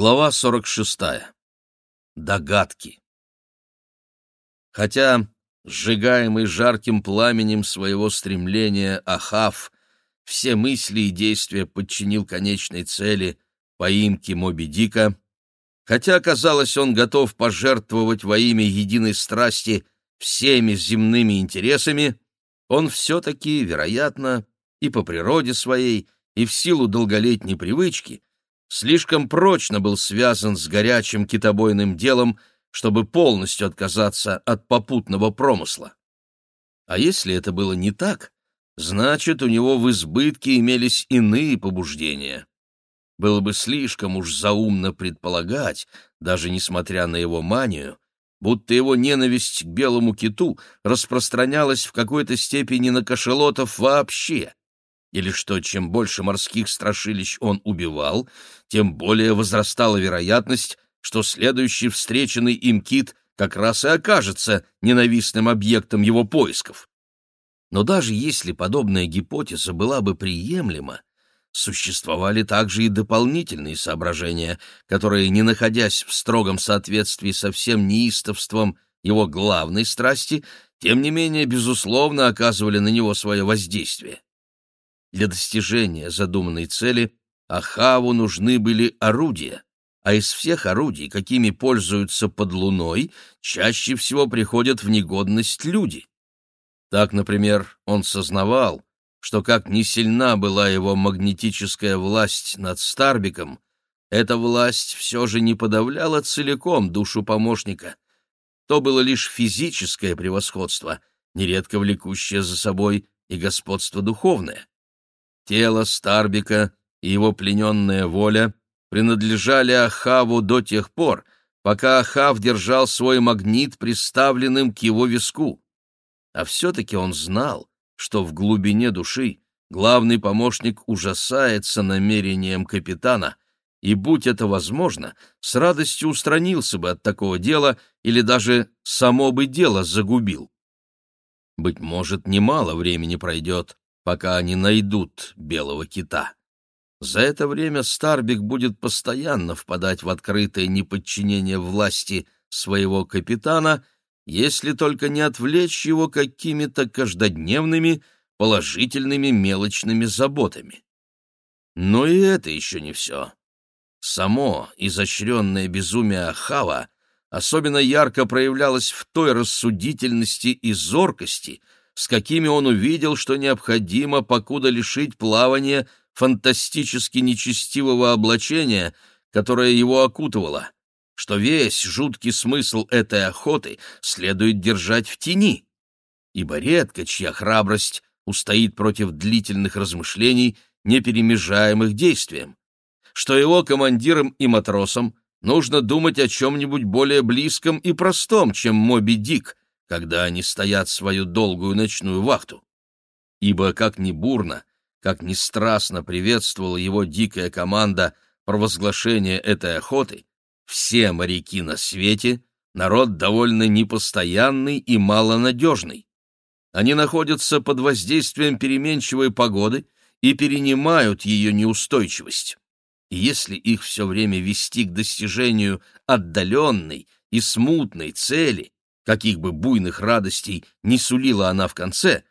Глава 46. Догадки. Хотя, сжигаемый жарким пламенем своего стремления Ахав, все мысли и действия подчинил конечной цели поимки Моби Дика, хотя, казалось, он готов пожертвовать во имя единой страсти всеми земными интересами, он все-таки, вероятно, и по природе своей, и в силу долголетней привычки — слишком прочно был связан с горячим китобойным делом, чтобы полностью отказаться от попутного промысла. А если это было не так, значит, у него в избытке имелись иные побуждения. Было бы слишком уж заумно предполагать, даже несмотря на его манию, будто его ненависть к белому киту распространялась в какой-то степени на кошелотов вообще, или что чем больше морских страшилищ он убивал, тем более возрастала вероятность, что следующий встреченный им кит как раз и окажется ненавистным объектом его поисков. Но даже если подобная гипотеза была бы приемлема, существовали также и дополнительные соображения, которые, не находясь в строгом соответствии со всем неистовством его главной страсти, тем не менее, безусловно, оказывали на него свое воздействие. Для достижения задуманной цели Ахаву нужны были орудия, а из всех орудий, какими пользуются под луной, чаще всего приходят в негодность люди. Так, например, он сознавал, что как ни сильна была его магнетическая власть над Старбиком, эта власть все же не подавляла целиком душу помощника. То было лишь физическое превосходство, нередко влекущее за собой и господство духовное. Тело Старбика и его плененная воля принадлежали Ахаву до тех пор, пока Ахав держал свой магнит приставленным к его виску. А все-таки он знал, что в глубине души главный помощник ужасается намерением капитана, и, будь это возможно, с радостью устранился бы от такого дела или даже само бы дело загубил. Быть может, немало времени пройдет, пока они найдут белого кита. За это время Старбик будет постоянно впадать в открытое неподчинение власти своего капитана, если только не отвлечь его какими-то каждодневными положительными мелочными заботами. Но и это еще не все. Само изощренное безумие Ахава особенно ярко проявлялось в той рассудительности и зоркости — с какими он увидел, что необходимо, покуда лишить плавания фантастически нечестивого облачения, которое его окутывало, что весь жуткий смысл этой охоты следует держать в тени, ибо редко чья храбрость устоит против длительных размышлений, не перемежаемых действием, что его командирам и матросам нужно думать о чем-нибудь более близком и простом, чем Моби Дик, когда они стоят свою долгую ночную вахту. Ибо как ни бурно, как ни страстно приветствовала его дикая команда провозглашение этой охоты, все моряки на свете — народ довольно непостоянный и малонадежный. Они находятся под воздействием переменчивой погоды и перенимают ее неустойчивость. И если их все время вести к достижению отдаленной и смутной цели, каких бы буйных радостей не сулила она в конце,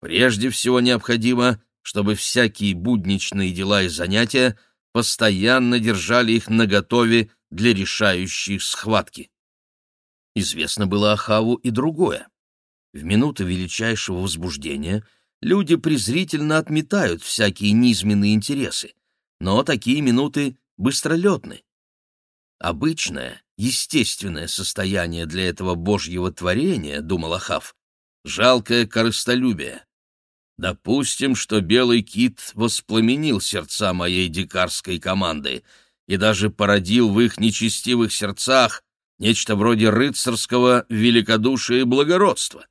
прежде всего необходимо, чтобы всякие будничные дела и занятия постоянно держали их наготове для решающей схватки. Известно было Ахаву и другое. В минуты величайшего возбуждения люди презрительно отметают всякие низменные интересы, но такие минуты быстролетны. Обычное, естественное состояние для этого божьего творения, думал Ахав, жалкое корыстолюбие. Допустим, что белый кит воспламенил сердца моей дикарской команды и даже породил в их нечестивых сердцах нечто вроде рыцарского великодушия и благородства.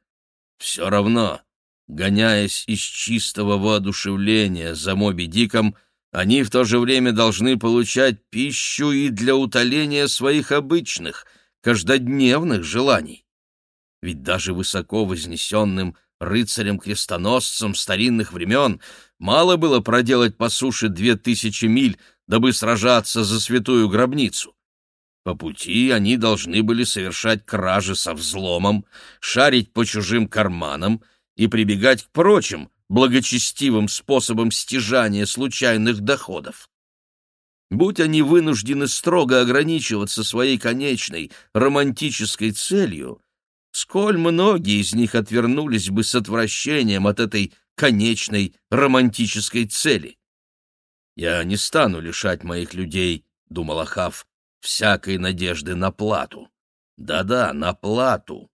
Все равно, гоняясь из чистого воодушевления за Моби Диком, они в то же время должны получать пищу и для утоления своих обычных, каждодневных желаний. Ведь даже высоко вознесенным рыцарям-крестоносцам старинных времен мало было проделать по суше две тысячи миль, дабы сражаться за святую гробницу. По пути они должны были совершать кражи со взломом, шарить по чужим карманам и прибегать к прочим благочестивым способам стяжания случайных доходов. Будь они вынуждены строго ограничиваться своей конечной романтической целью, сколь многие из них отвернулись бы с отвращением от этой конечной романтической цели. «Я не стану лишать моих людей», — думал Ахав, — «всякой надежды на плату. Да-да, на плату.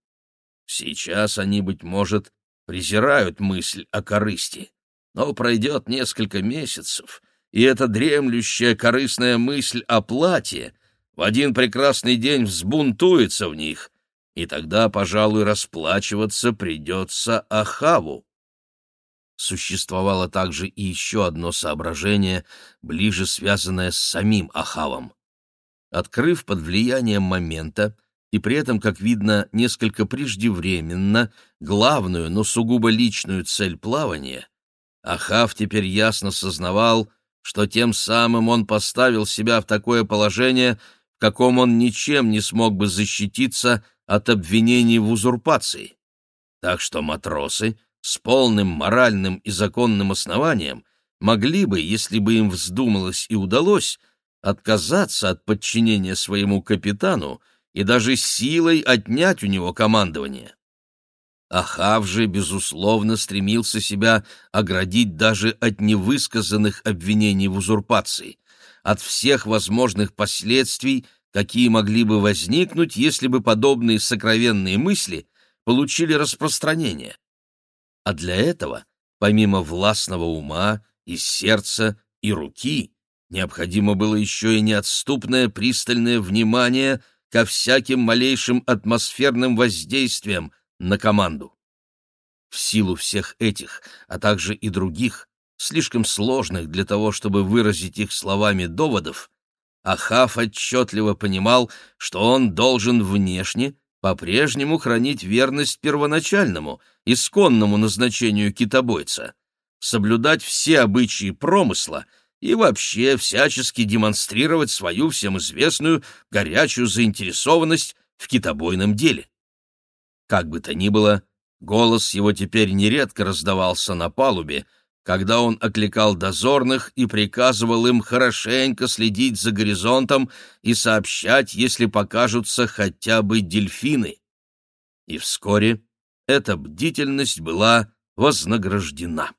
Сейчас они, быть может, презирают мысль о корысти, но пройдет несколько месяцев, и эта дремлющая корыстная мысль о плате в один прекрасный день взбунтуется в них, и тогда, пожалуй, расплачиваться придется Ахаву существовало также и еще одно соображение, ближе связанное с самим Ахавом. Открыв под влиянием момента, и при этом, как видно, несколько преждевременно, главную, но сугубо личную цель плавания, Ахав теперь ясно сознавал, что тем самым он поставил себя в такое положение, в каком он ничем не смог бы защититься от обвинений в узурпации. Так что матросы — с полным моральным и законным основанием могли бы, если бы им вздумалось и удалось, отказаться от подчинения своему капитану и даже силой отнять у него командование. Ахав же, безусловно, стремился себя оградить даже от невысказанных обвинений в узурпации, от всех возможных последствий, какие могли бы возникнуть, если бы подобные сокровенные мысли получили распространение а для этого, помимо властного ума и сердца и руки, необходимо было еще и неотступное пристальное внимание ко всяким малейшим атмосферным воздействиям на команду. В силу всех этих, а также и других, слишком сложных для того, чтобы выразить их словами доводов, Ахав отчетливо понимал, что он должен внешне по-прежнему хранить верность первоначальному, исконному назначению китобойца, соблюдать все обычаи промысла и вообще всячески демонстрировать свою всем известную горячую заинтересованность в китобойном деле. Как бы то ни было, голос его теперь нередко раздавался на палубе, когда он окликал дозорных и приказывал им хорошенько следить за горизонтом и сообщать, если покажутся хотя бы дельфины. И вскоре эта бдительность была вознаграждена.